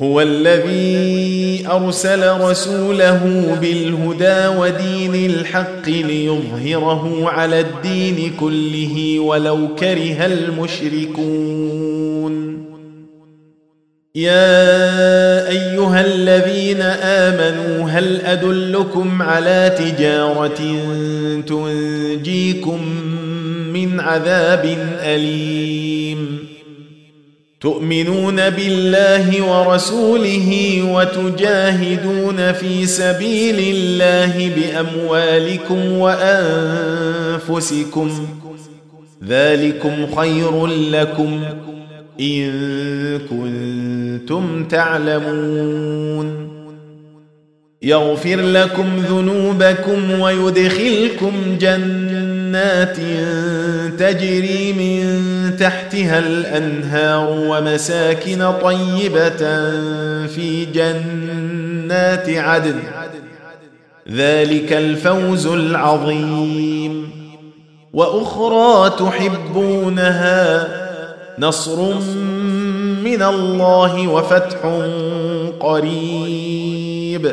هو الذي أرسل رسوله بالهدى ودين الحق ليظهره على الدين كله ولو كره المشركون. يا أيها الذين آمنوا هل أدلكم على تجارة تنجيكم من عذاب أليم؟ تؤمنون بالله ورسوله وتجاهدون في سبيل الله بأموالكم وأنفسكم ذلكم خير لكم إن كنتم تعلمون يغفر لكم ذنوبكم ويدخلكم جنات تجري من تحتها الأنهار ومساكن طيبة في جنات عدن. ذلك الفوز العظيم. وأخرى تحبونها نصر من الله وفتح قريب.